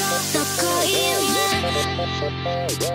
どこいる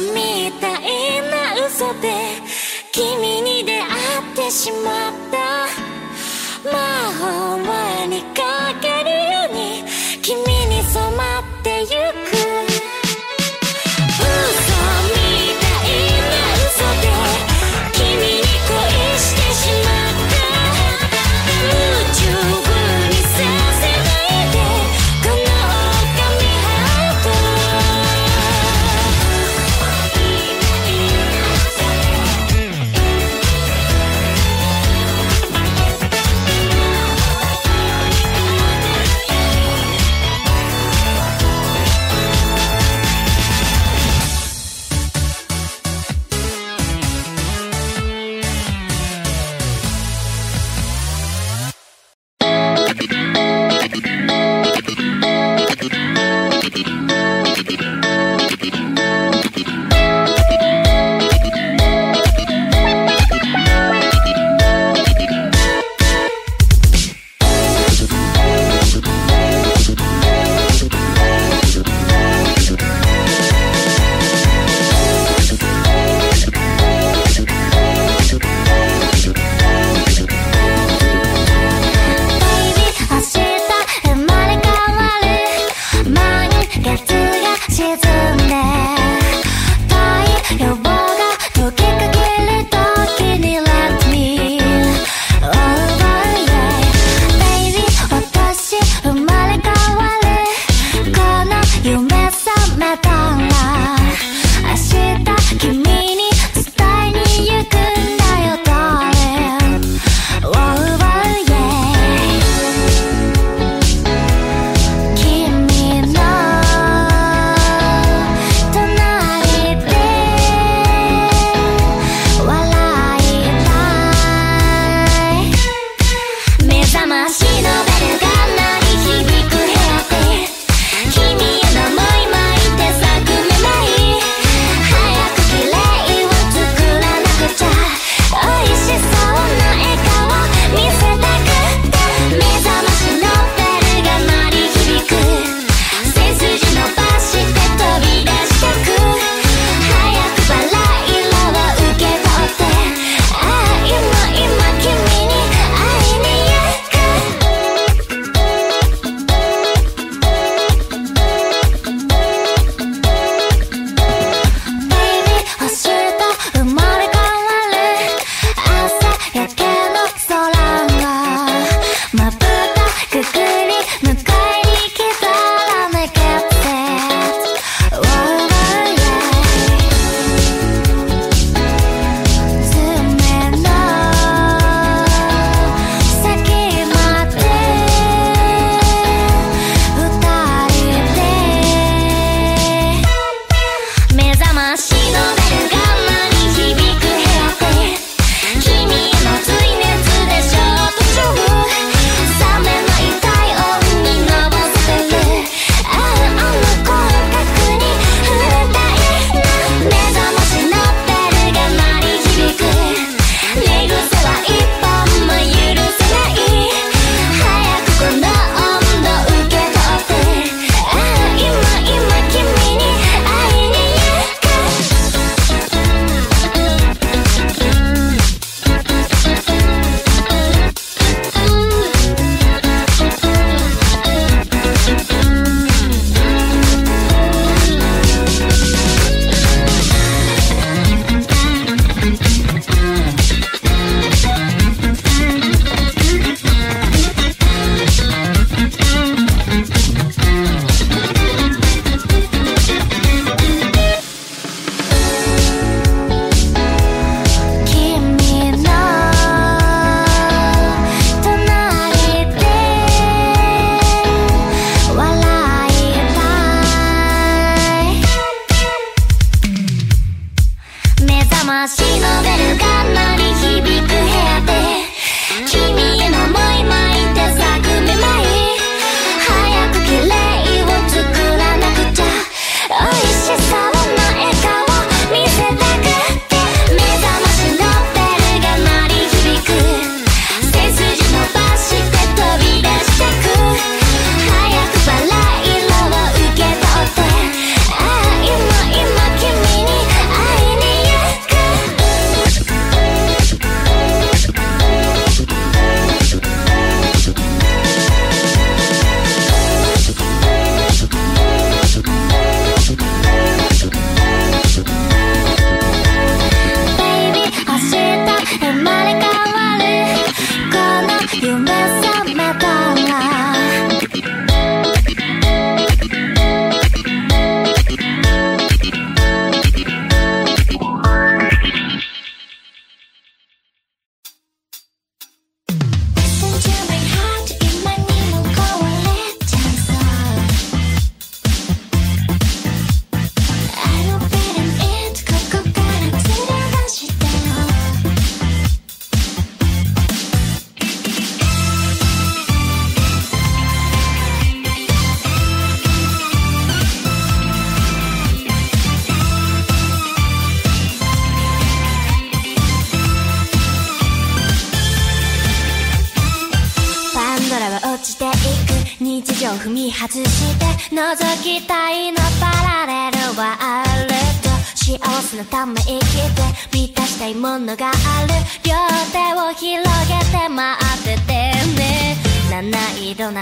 みたいな嘘で君に出会ってしまった。魔法は2回。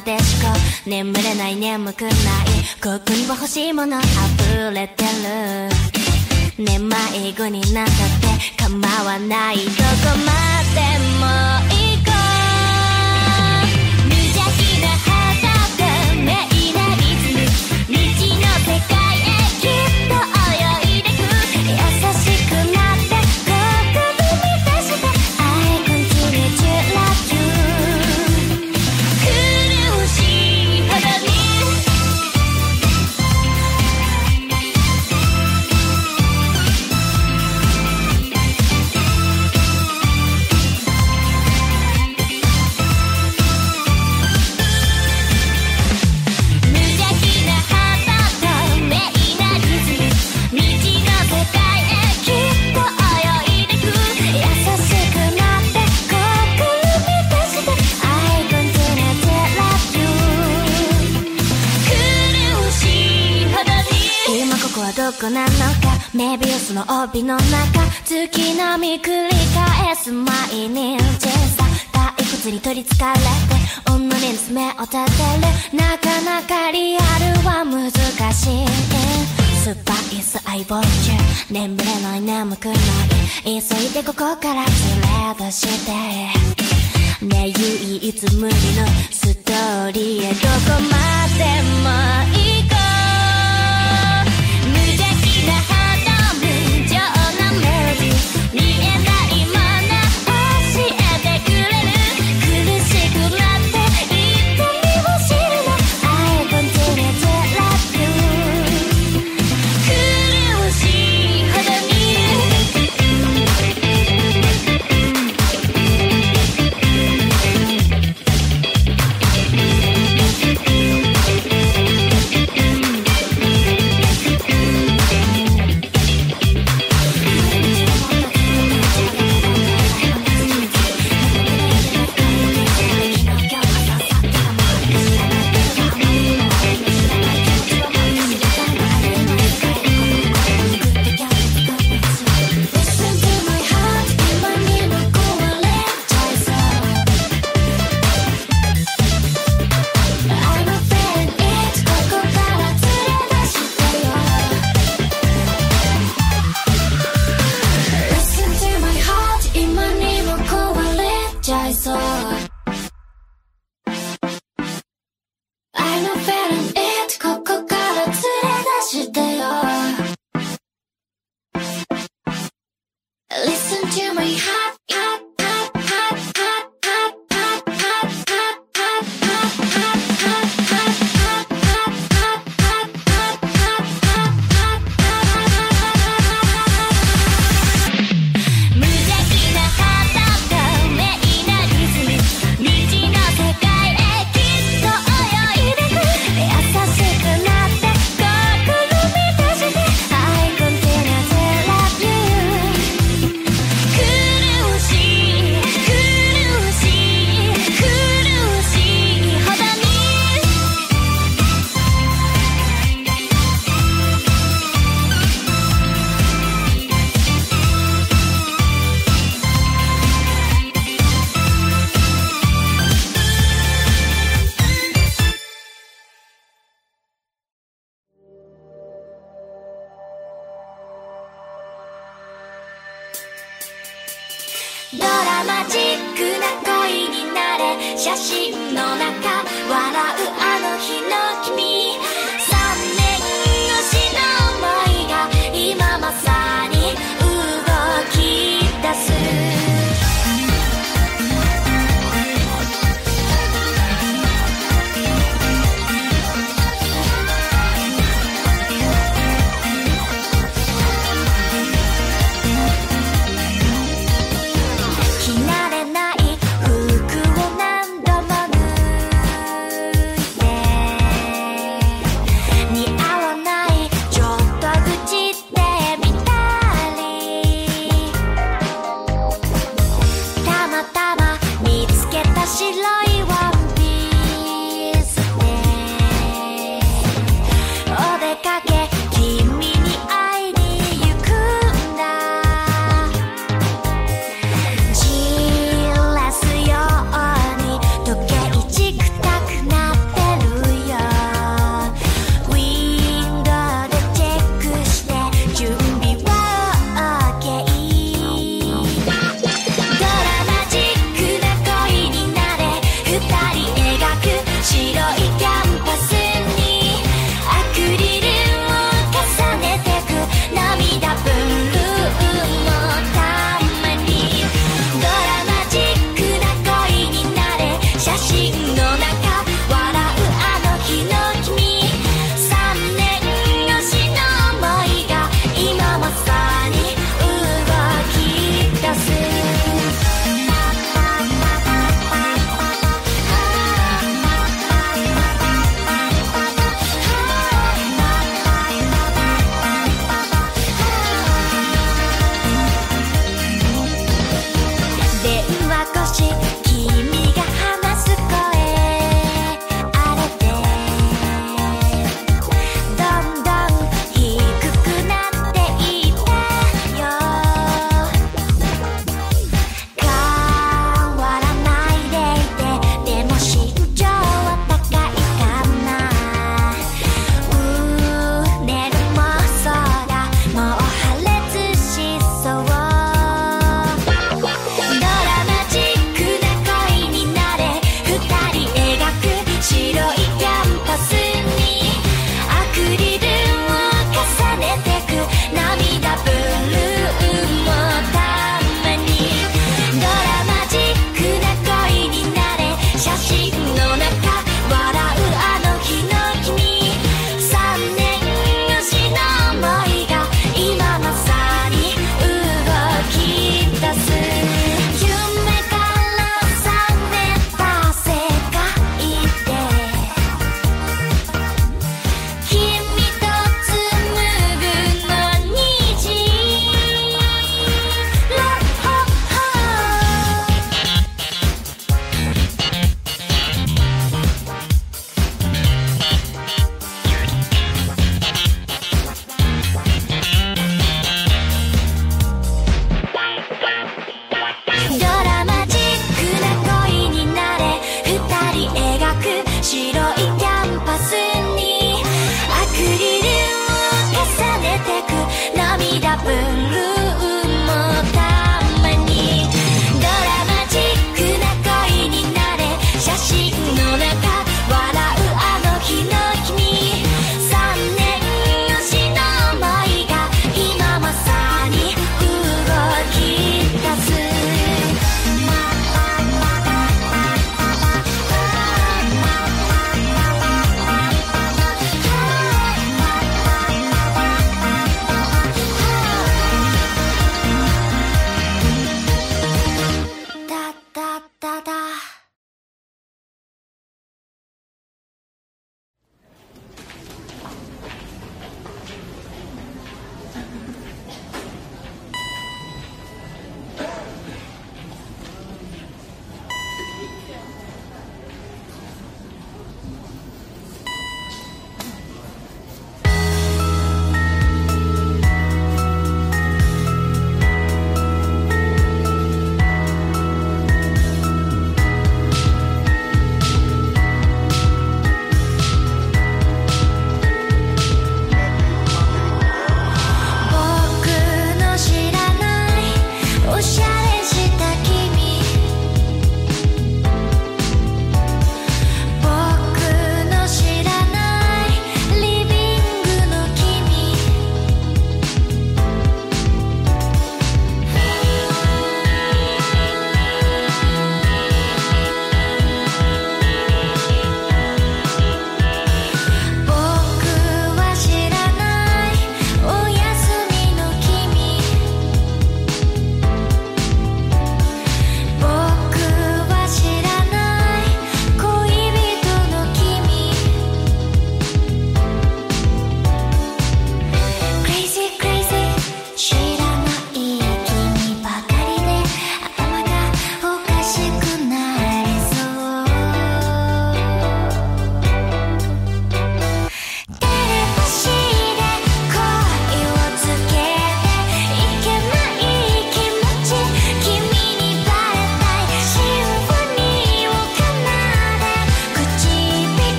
でしこ眠れない眠くない。ここには欲しいもの溢れてる。ね迷子になったって構わない。どこまでもいい。ビウスの中月並み繰り返す毎日さ退屈に取りつかれて己に爪を立てる。なかなかリアルは難しい。スパイス相棒中眠れない眠くない急いでここから連れ出してね唯一無二のストーリーへどこまでも行